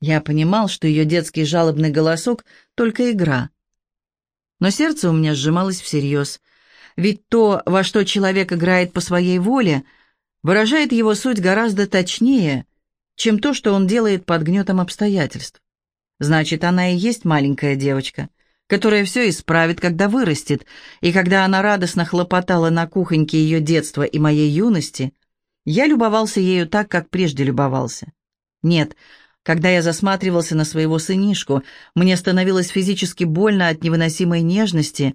Я понимал, что ее детский жалобный голосок — только игра. Но сердце у меня сжималось всерьез. Ведь то, во что человек играет по своей воле, выражает его суть гораздо точнее, чем то, что он делает под гнетом обстоятельств. Значит, она и есть маленькая девочка, которая все исправит, когда вырастет, и когда она радостно хлопотала на кухоньке ее детства и моей юности, я любовался ею так, как прежде любовался. Нет, когда я засматривался на своего сынишку, мне становилось физически больно от невыносимой нежности,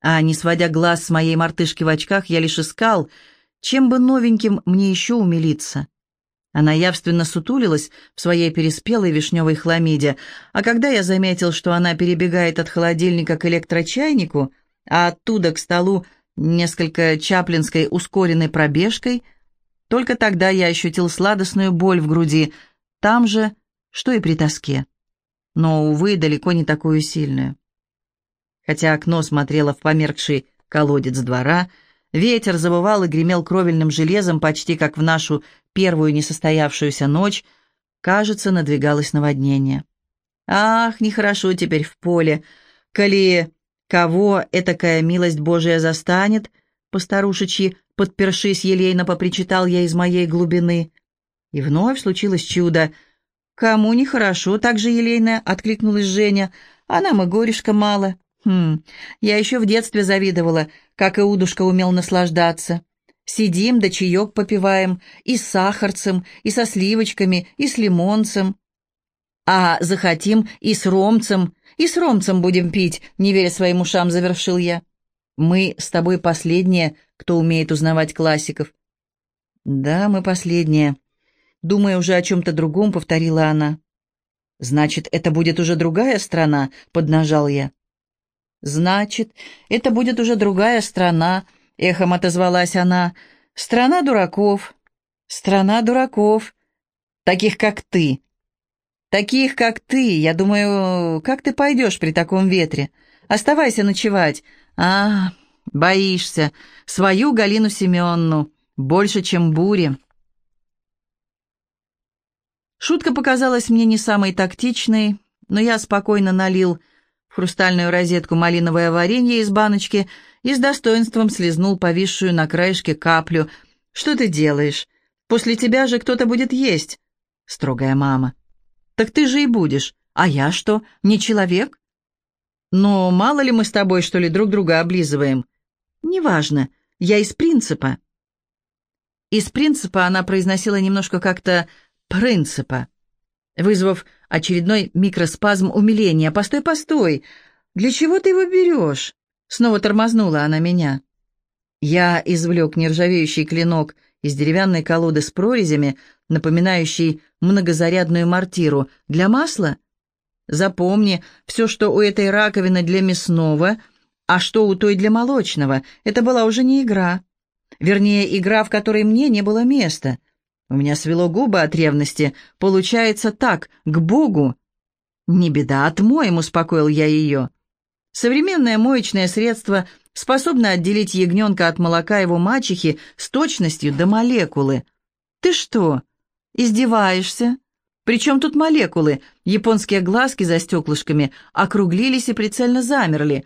а, не сводя глаз с моей мартышки в очках, я лишь искал, чем бы новеньким мне еще умилиться. Она явственно сутулилась в своей переспелой вишневой хламиде, а когда я заметил, что она перебегает от холодильника к электрочайнику, а оттуда к столу несколько чаплинской ускоренной пробежкой, только тогда я ощутил сладостную боль в груди, там же, что и при тоске. Но, увы, далеко не такую сильную. Хотя окно смотрело в померкший колодец двора, ветер забывал и гремел кровельным железом почти как в нашу первую несостоявшуюся ночь, кажется, надвигалось наводнение. Ах, нехорошо теперь в поле, коли кого этакая милость Божия застанет, постарушечьи, подпершись елейно попричитал я из моей глубины. И вновь случилось чудо. «Кому нехорошо?» — так же елейно откликнулась Женя. «А нам и горюшка мало». «Хм, я еще в детстве завидовала, как Иудушка умел наслаждаться. Сидим да чаек попиваем и с сахарцем, и со сливочками, и с лимонцем. А захотим и с ромцем, и с ромцем будем пить, не веря своим ушам, завершил я. Мы с тобой последние, кто умеет узнавать классиков. Да, мы последние. Думая уже о чем-то другом, повторила она. Значит, это будет уже другая страна, поднажал я. Значит, это будет уже другая страна, — эхом отозвалась она. «Страна дураков, страна дураков, таких, как ты. Таких, как ты. Я думаю, как ты пойдешь при таком ветре? Оставайся ночевать. А, боишься. Свою Галину Семенну. Больше, чем бури». Шутка показалась мне не самой тактичной, но я спокойно налил в хрустальную розетку малиновое варенье из баночки и с достоинством слезнул повисшую на краешке каплю. «Что ты делаешь? После тебя же кто-то будет есть!» Строгая мама. «Так ты же и будешь. А я что, не человек?» «Но мало ли мы с тобой, что ли, друг друга облизываем?» «Неважно. Я из принципа». Из принципа она произносила немножко как-то «принципа», вызвав очередной микроспазм умиления. «Постой, постой! Для чего ты его берешь?» Снова тормознула она меня. Я извлек нержавеющий клинок из деревянной колоды с прорезями, напоминающей многозарядную мортиру. Для масла? Запомни, все, что у этой раковины для мясного, а что у той для молочного, это была уже не игра. Вернее, игра, в которой мне не было места. У меня свело губы от ревности. Получается так, к Богу. «Не беда, отмоем», — успокоил я ее. Современное моечное средство способно отделить ягненка от молока его мачехи с точностью до молекулы. Ты что, издеваешься? Причем тут молекулы? Японские глазки за стеклышками округлились и прицельно замерли.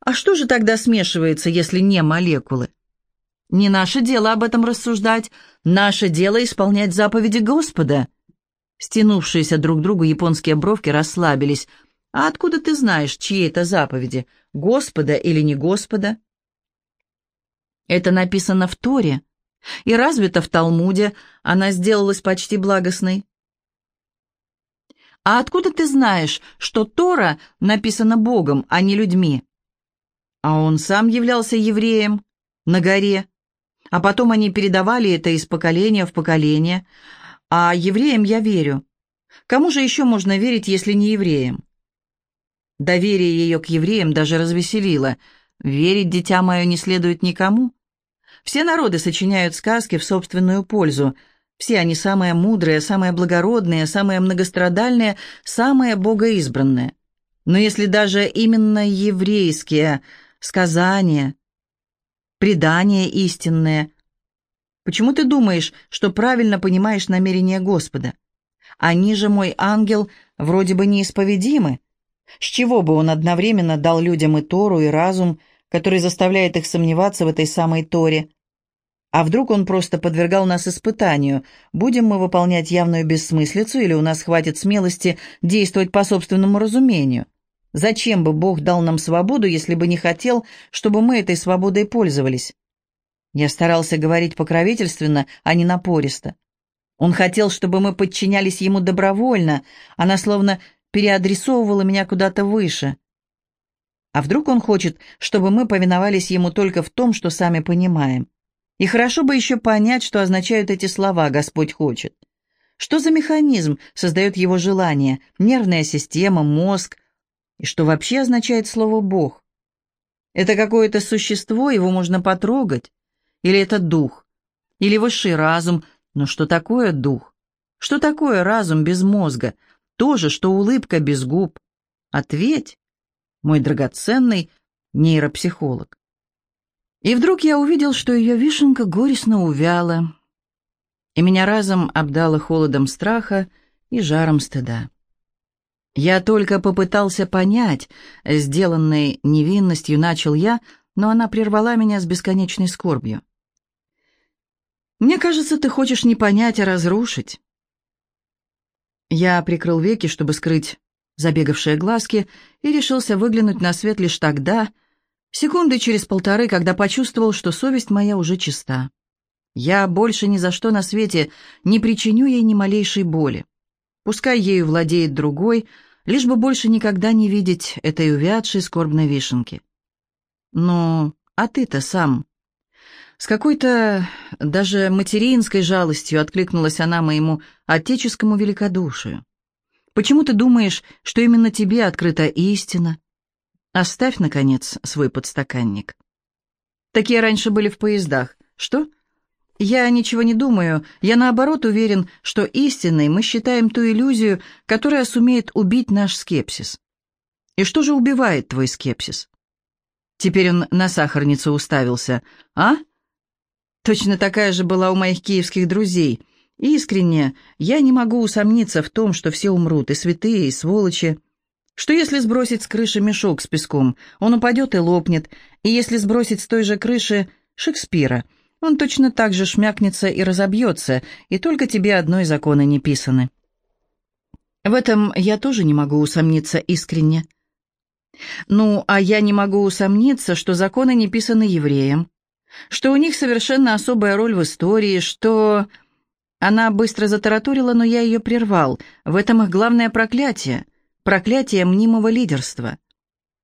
А что же тогда смешивается, если не молекулы? Не наше дело об этом рассуждать. Наше дело исполнять заповеди Господа. Стянувшиеся друг к другу японские бровки расслабились – а откуда ты знаешь, чьи это заповеди, Господа или не Господа? Это написано в Торе, и развито в Талмуде, она сделалась почти благостной. А откуда ты знаешь, что Тора написана Богом, а не людьми? А он сам являлся евреем на горе, а потом они передавали это из поколения в поколение. А евреям я верю. Кому же еще можно верить, если не евреям? Доверие ее к евреям даже развеселило. Верить, дитя мое, не следует никому. Все народы сочиняют сказки в собственную пользу. Все они самые мудрые, самые благородные, самые многострадальные, самые богоизбранные. Но если даже именно еврейские сказания, предания истинные, почему ты думаешь, что правильно понимаешь намерение Господа? Они же, мой ангел, вроде бы неисповедимы. С чего бы он одновременно дал людям и Тору, и разум, который заставляет их сомневаться в этой самой Торе? А вдруг он просто подвергал нас испытанию? Будем мы выполнять явную бессмыслицу, или у нас хватит смелости действовать по собственному разумению? Зачем бы Бог дал нам свободу, если бы не хотел, чтобы мы этой свободой пользовались? Я старался говорить покровительственно, а не напористо. Он хотел, чтобы мы подчинялись ему добровольно, она словно переадресовывала меня куда-то выше. А вдруг он хочет, чтобы мы повиновались ему только в том, что сами понимаем? И хорошо бы еще понять, что означают эти слова «Господь хочет». Что за механизм создает его желание, нервная система, мозг? И что вообще означает слово «Бог»? Это какое-то существо, его можно потрогать? Или это дух? Или высший разум? Но что такое дух? Что такое разум без мозга? То же, что улыбка без губ. Ответь, мой драгоценный нейропсихолог. И вдруг я увидел, что ее вишенка горестно увяла, и меня разом обдало холодом страха и жаром стыда. Я только попытался понять, сделанной невинностью начал я, но она прервала меня с бесконечной скорбью. «Мне кажется, ты хочешь не понять, а разрушить». Я прикрыл веки, чтобы скрыть забегавшие глазки, и решился выглянуть на свет лишь тогда, Секунды через полторы, когда почувствовал, что совесть моя уже чиста. Я больше ни за что на свете не причиню ей ни малейшей боли. Пускай ею владеет другой, лишь бы больше никогда не видеть этой увядшей скорбной вишенки. Но а ты-то сам... С какой-то даже материнской жалостью откликнулась она моему отеческому великодушию. «Почему ты думаешь, что именно тебе открыта истина, Оставь, наконец, свой подстаканник. Такие раньше были в поездах. Что? Я ничего не думаю. Я, наоборот, уверен, что истинной мы считаем ту иллюзию, которая сумеет убить наш скепсис. И что же убивает твой скепсис? Теперь он на сахарницу уставился. А? Точно такая же была у моих киевских друзей. Искренне, я не могу усомниться в том, что все умрут, и святые, и сволочи. Что если сбросить с крыши мешок с песком, он упадет и лопнет, и если сбросить с той же крыши Шекспира, он точно так же шмякнется и разобьется, и только тебе одной законы не писаны. В этом я тоже не могу усомниться искренне. Ну, а я не могу усомниться, что законы не писаны евреям, что у них совершенно особая роль в истории, что... Она быстро затараторила, но я ее прервал. В этом их главное проклятие — проклятие мнимого лидерства.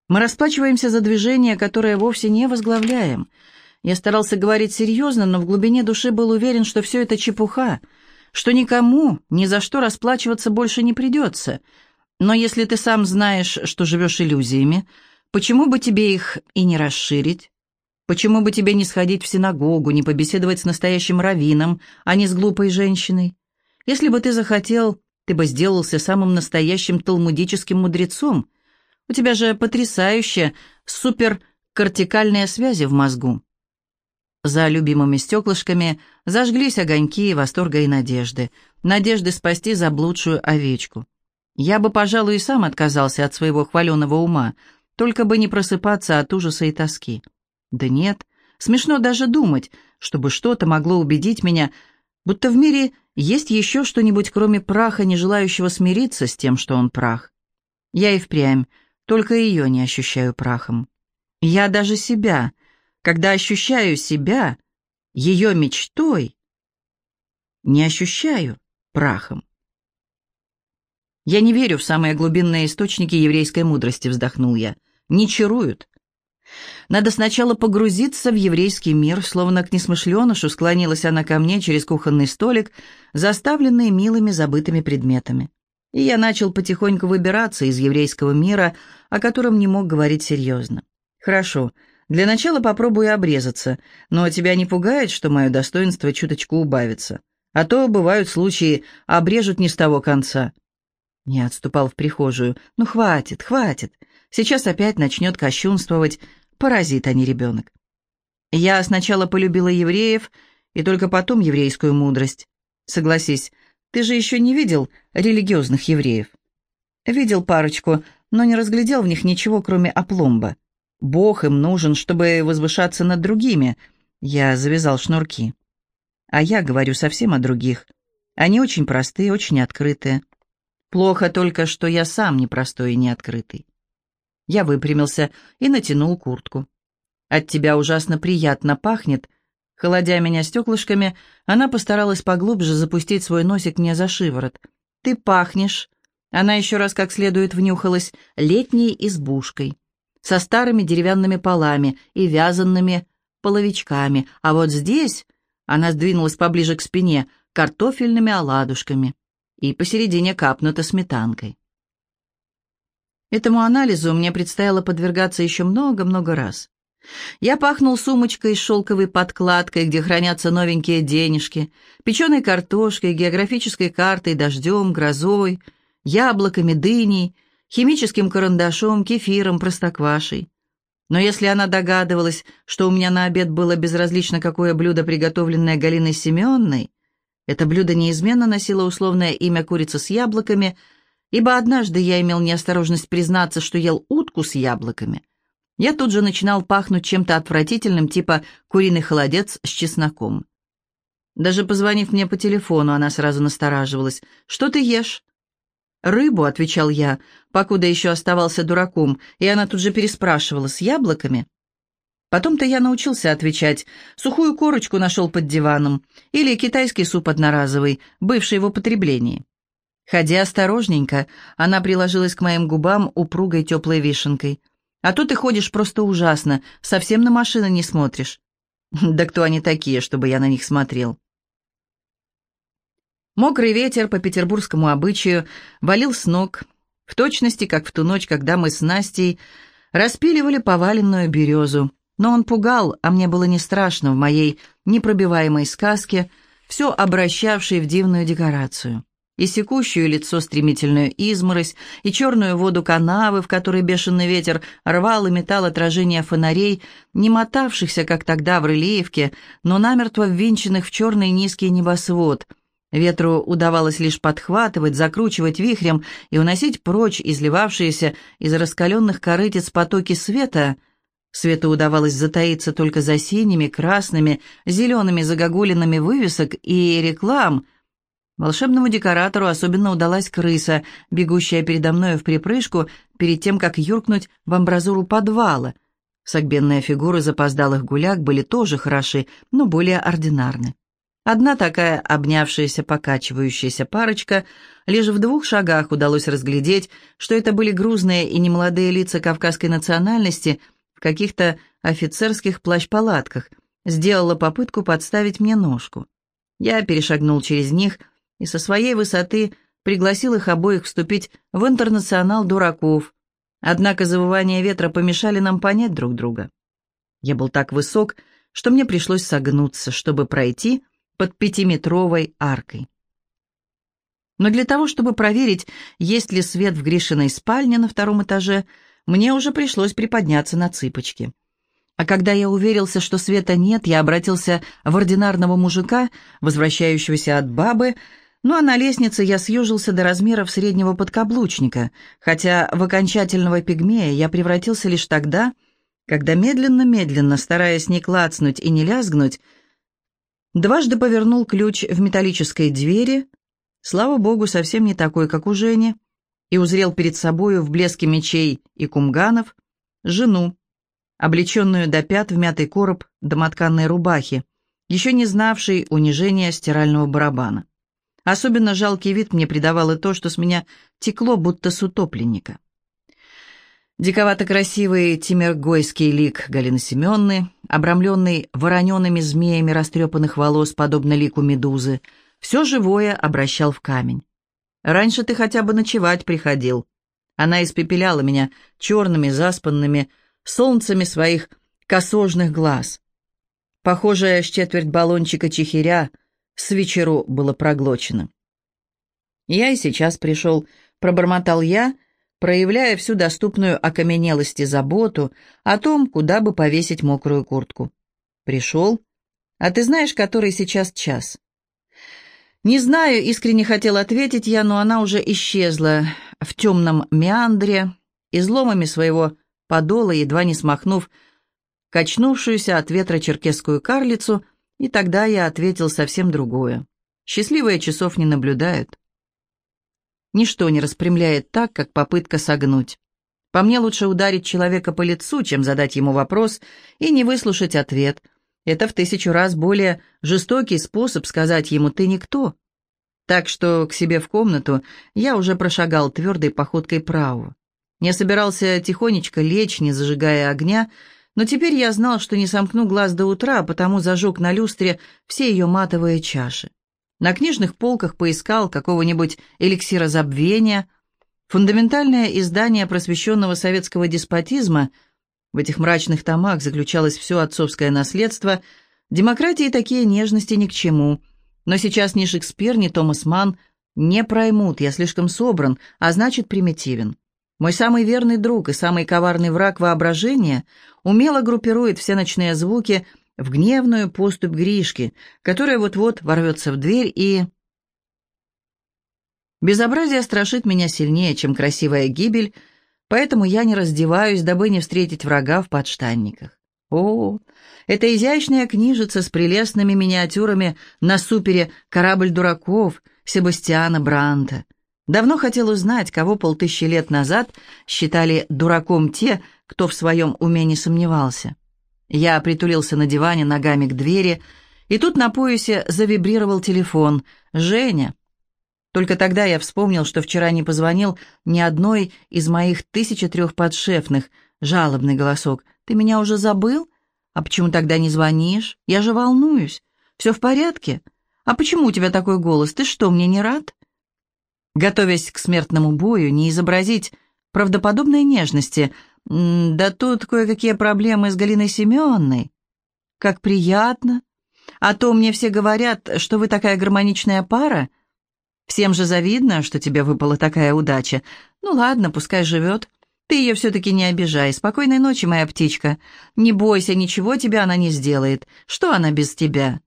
Мы расплачиваемся за движение, которое вовсе не возглавляем. Я старался говорить серьезно, но в глубине души был уверен, что все это чепуха, что никому ни за что расплачиваться больше не придется. Но если ты сам знаешь, что живешь иллюзиями, почему бы тебе их и не расширить? Почему бы тебе не сходить в синагогу, не побеседовать с настоящим раввином, а не с глупой женщиной? Если бы ты захотел, ты бы сделался самым настоящим талмудическим мудрецом. У тебя же потрясающе суперкортикальные связи в мозгу. За любимыми стеклышками зажглись огоньки восторга и надежды. Надежды спасти заблудшую овечку. Я бы, пожалуй, и сам отказался от своего хваленого ума, только бы не просыпаться от ужаса и тоски. Да нет, смешно даже думать, чтобы что-то могло убедить меня, будто в мире есть еще что-нибудь, кроме праха, не желающего смириться с тем, что он прах? Я и впрямь, только ее не ощущаю прахом. Я даже себя, когда ощущаю себя, ее мечтой, не ощущаю прахом. «Я не верю в самые глубинные источники еврейской мудрости», — вздохнул я. «Не чаруют. Надо сначала погрузиться в еврейский мир, словно к несмышленышу склонилась она ко мне через кухонный столик, заставленный милыми забытыми предметами. И я начал потихоньку выбираться из еврейского мира, о котором не мог говорить серьезно. «Хорошо, для начала попробую обрезаться, но тебя не пугает, что мое достоинство чуточку убавится? А то бывают случаи, обрежут не с того конца». Я отступал в прихожую. «Ну, хватит, хватит. Сейчас опять начнет кощунствовать. Паразит, а не ребенок. Я сначала полюбила евреев, и только потом еврейскую мудрость. Согласись, Ты же еще не видел религиозных евреев?» «Видел парочку, но не разглядел в них ничего, кроме опломба. Бог им нужен, чтобы возвышаться над другими». Я завязал шнурки. А я говорю совсем о других. Они очень простые, очень открытые. Плохо только, что я сам непростой и неоткрытый. Я выпрямился и натянул куртку. «От тебя ужасно приятно пахнет», Холодя меня стеклышками, она постаралась поглубже запустить свой носик мне за шиворот. «Ты пахнешь!» Она еще раз как следует внюхалась летней избушкой, со старыми деревянными полами и вязанными половичками, а вот здесь она сдвинулась поближе к спине картофельными оладушками и посередине капнута сметанкой. Этому анализу мне предстояло подвергаться еще много-много раз. Я пахнул сумочкой с шелковой подкладкой, где хранятся новенькие денежки, печеной картошкой, географической картой, дождем, грозой, яблоками, дыней, химическим карандашом, кефиром, простоквашей. Но если она догадывалась, что у меня на обед было безразлично какое блюдо, приготовленное Галиной Семенной, это блюдо неизменно носило условное имя курица с яблоками, ибо однажды я имел неосторожность признаться, что ел утку с яблоками — я тут же начинал пахнуть чем-то отвратительным, типа куриный холодец с чесноком. Даже позвонив мне по телефону, она сразу настораживалась. «Что ты ешь?» «Рыбу», — отвечал я, покуда еще оставался дураком, и она тут же переспрашивала, «с яблоками?» Потом-то я научился отвечать. Сухую корочку нашел под диваном. Или китайский суп одноразовый, бывший в употреблении. Ходя осторожненько, она приложилась к моим губам упругой теплой вишенкой. А то ты ходишь просто ужасно, совсем на машины не смотришь. Да кто они такие, чтобы я на них смотрел? Мокрый ветер по петербургскому обычаю валил с ног, в точности, как в ту ночь, когда мы с Настей распиливали поваленную березу. Но он пугал, а мне было не страшно в моей непробиваемой сказке, все обращавшей в дивную декорацию и секущую лицо стремительную изморозь, и черную воду канавы, в которой бешеный ветер рвал и метал отражения фонарей, не мотавшихся, как тогда в Рылеевке, но намертво ввинченных в черный низкий небосвод. Ветру удавалось лишь подхватывать, закручивать вихрем и уносить прочь изливавшиеся из раскаленных корытец потоки света — Свету удавалось затаиться только за синими, красными, зелеными загогулинами вывесок и реклам, Волшебному декоратору особенно удалась крыса, бегущая передо мною в припрыжку перед тем, как юркнуть в амбразуру подвала. Согбенные фигуры запоздалых гуляк были тоже хороши, но более ординарны. Одна такая обнявшаяся, покачивающаяся парочка, лишь в двух шагах удалось разглядеть, что это были грузные и немолодые лица кавказской национальности в каких-то офицерских плащ-палатках, сделала попытку подставить мне ножку. Я перешагнул через них — и со своей высоты пригласил их обоих вступить в интернационал дураков. Однако завывания ветра помешали нам понять друг друга. Я был так высок, что мне пришлось согнуться, чтобы пройти под пятиметровой аркой. Но для того, чтобы проверить, есть ли свет в Гришиной спальне на втором этаже, мне уже пришлось приподняться на цыпочки. А когда я уверился, что света нет, я обратился в ординарного мужика, возвращающегося от бабы, ну а на лестнице я съежился до размеров среднего подкаблучника, хотя в окончательного пигмея я превратился лишь тогда, когда медленно-медленно, стараясь не клацнуть и не лязгнуть, дважды повернул ключ в металлической двери, слава богу, совсем не такой, как у Жени, и узрел перед собою в блеске мечей и кумганов жену, облеченную до пят в мятый короб домотканной рубахи, еще не знавшей унижения стирального барабана. Особенно жалкий вид мне придавало то, что с меня текло, будто с утопленника. Диковато красивый тимергойский лик Галины Семенны, обрамленный вороненными змеями растрепанных волос, подобно лику медузы, все живое обращал в камень. «Раньше ты хотя бы ночевать приходил». Она испепеляла меня черными, заспанными солнцами своих косожных глаз. Похожая с четверть баллончика чехиря — с вечеру было проглочено. «Я и сейчас пришел», — пробормотал я, проявляя всю доступную окаменелость и заботу о том, куда бы повесить мокрую куртку. «Пришел? А ты знаешь, который сейчас час?» Не знаю, искренне хотел ответить я, но она уже исчезла в темном меандре, изломами своего подола, едва не смахнув качнувшуюся от ветра черкесскую карлицу, и тогда я ответил совсем другое. Счастливые часов не наблюдают. Ничто не распрямляет так, как попытка согнуть. По мне лучше ударить человека по лицу, чем задать ему вопрос и не выслушать ответ. Это в тысячу раз более жестокий способ сказать ему «ты никто». Так что к себе в комнату я уже прошагал твердой походкой правого. Я собирался тихонечко лечь, не зажигая огня, но теперь я знал, что не сомкну глаз до утра, потому зажег на люстре все ее матовые чаши. На книжных полках поискал какого-нибудь эликсира забвения, фундаментальное издание просвещенного советского деспотизма. В этих мрачных томах заключалось все отцовское наследство. Демократии такие нежности ни к чему. Но сейчас ни Шекспир, ни Томас Манн не проймут, я слишком собран, а значит примитивен. Мой самый верный друг и самый коварный враг воображения умело группирует все ночные звуки – в гневную поступь Гришки, которая вот-вот ворвется в дверь и... Безобразие страшит меня сильнее, чем красивая гибель, поэтому я не раздеваюсь, дабы не встретить врага в подштанниках. О, это изящная книжица с прелестными миниатюрами на супере «Корабль дураков» Себастьяна Бранта. Давно хотел узнать, кого полтысячи лет назад считали дураком те, кто в своем уме не сомневался. Я притулился на диване ногами к двери, и тут на поясе завибрировал телефон. «Женя!» Только тогда я вспомнил, что вчера не позвонил ни одной из моих тысячи трех подшефных. Жалобный голосок. «Ты меня уже забыл? А почему тогда не звонишь? Я же волнуюсь. Все в порядке? А почему у тебя такой голос? Ты что, мне не рад?» Готовясь к смертному бою, не изобразить правдоподобной нежности — «Да тут кое-какие проблемы с Галиной Семеновной. Как приятно. А то мне все говорят, что вы такая гармоничная пара. Всем же завидно, что тебе выпала такая удача. Ну ладно, пускай живет. Ты ее все-таки не обижай. Спокойной ночи, моя птичка. Не бойся, ничего тебе она не сделает. Что она без тебя?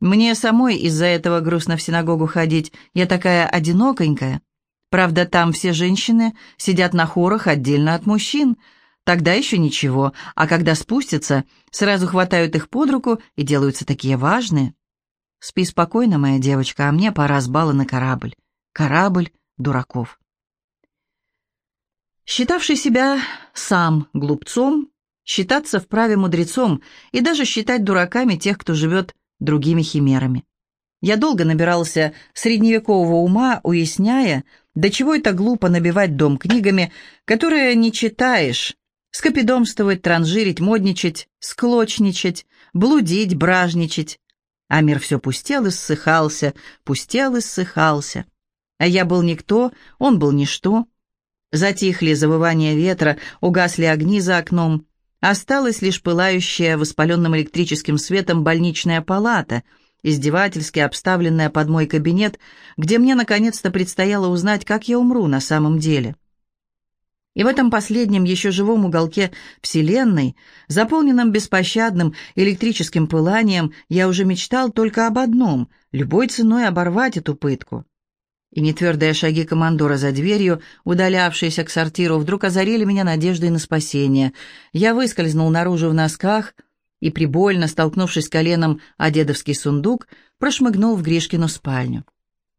Мне самой из-за этого грустно в синагогу ходить. Я такая одиноконькая. Правда, там все женщины сидят на хорах отдельно от мужчин». Тогда еще ничего, а когда спустятся, сразу хватают их под руку и делаются такие важные. Спи спокойно, моя девочка, а мне пора с бала на корабль. Корабль дураков. Считавший себя сам глупцом, считаться вправе мудрецом и даже считать дураками тех, кто живет другими химерами. Я долго набирался средневекового ума, уясняя, до чего это глупо набивать дом книгами, которые не читаешь, Скопидомствовать, транжирить, модничать, склочничать, блудить, бражничать. А мир все пустел и ссыхался, пустел и ссыхался. А я был никто, он был ничто. Затихли завывания ветра, угасли огни за окном. Осталась лишь пылающая воспаленным электрическим светом больничная палата, издевательски обставленная под мой кабинет, где мне наконец-то предстояло узнать, как я умру на самом деле. И в этом последнем еще живом уголке Вселенной, заполненном беспощадным электрическим пыланием, я уже мечтал только об одном — любой ценой оборвать эту пытку. И нетвердые шаги командора за дверью, удалявшиеся к сортиру, вдруг озарили меня надеждой на спасение. Я выскользнул наружу в носках и, прибольно столкнувшись коленом о дедовский сундук, прошмыгнул в Гришкину спальню.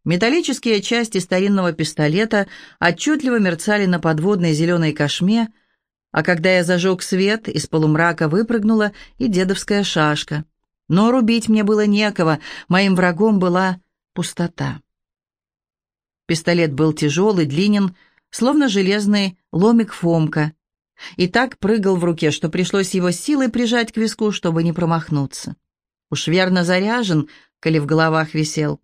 Металлические части старинного пистолета отчетливо мерцали на подводной зеленой кошме, а когда я зажег свет, из полумрака выпрыгнула и дедовская шашка. Но рубить мне было некого, моим врагом была пустота. Пистолет был тяжелый, длинен, словно железный ломик Фомка, и так прыгал в руке, что пришлось его силой прижать к виску, чтобы не промахнуться. Уж верно заряжен, коли в головах висел.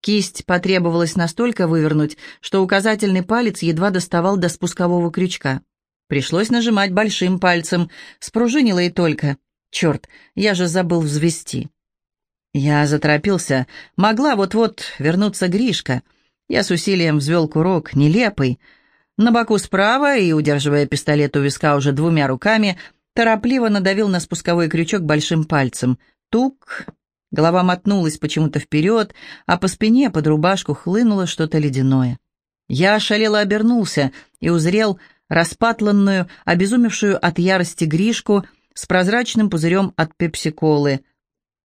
Кисть потребовалось настолько вывернуть, что указательный палец едва доставал до спускового крючка. Пришлось нажимать большим пальцем, спружинило и только. Черт, я же забыл взвести. Я заторопился. Могла вот-вот вернуться Гришка. Я с усилием взвел курок, нелепый. На боку справа и, удерживая пистолет у виска уже двумя руками, торопливо надавил на спусковой крючок большим пальцем. Тук, Голова мотнулась почему-то вперед, а по спине под рубашку хлынуло что-то ледяное. Я ошалело обернулся и узрел распатланную, обезумевшую от ярости Гришку с прозрачным пузырем от пепси-колы.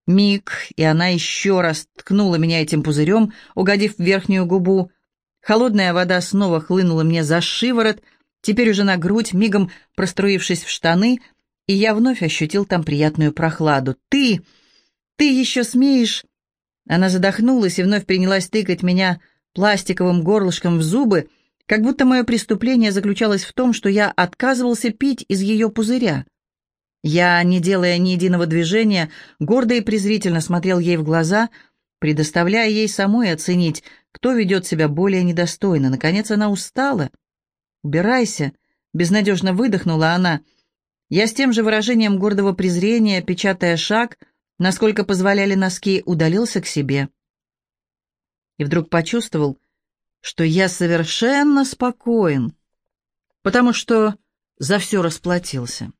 Миг, и она еще раз ткнула меня этим пузырем, угодив в верхнюю губу. Холодная вода снова хлынула мне за шиворот, теперь уже на грудь, мигом проструившись в штаны, и я вновь ощутил там приятную прохладу. «Ты! Ты еще смеешь!» Она задохнулась и вновь принялась тыкать меня пластиковым горлышком в зубы, как будто мое преступление заключалось в том, что я отказывался пить из ее пузыря. Я, не делая ни единого движения, гордо и презрительно смотрел ей в глаза, предоставляя ей самой оценить, кто ведет себя более недостойно. Наконец она устала. «Убирайся!» — безнадежно выдохнула она. Я с тем же выражением гордого презрения, печатая шаг, насколько позволяли носки, удалился к себе. И вдруг почувствовал, что я совершенно спокоен, потому что за все расплатился.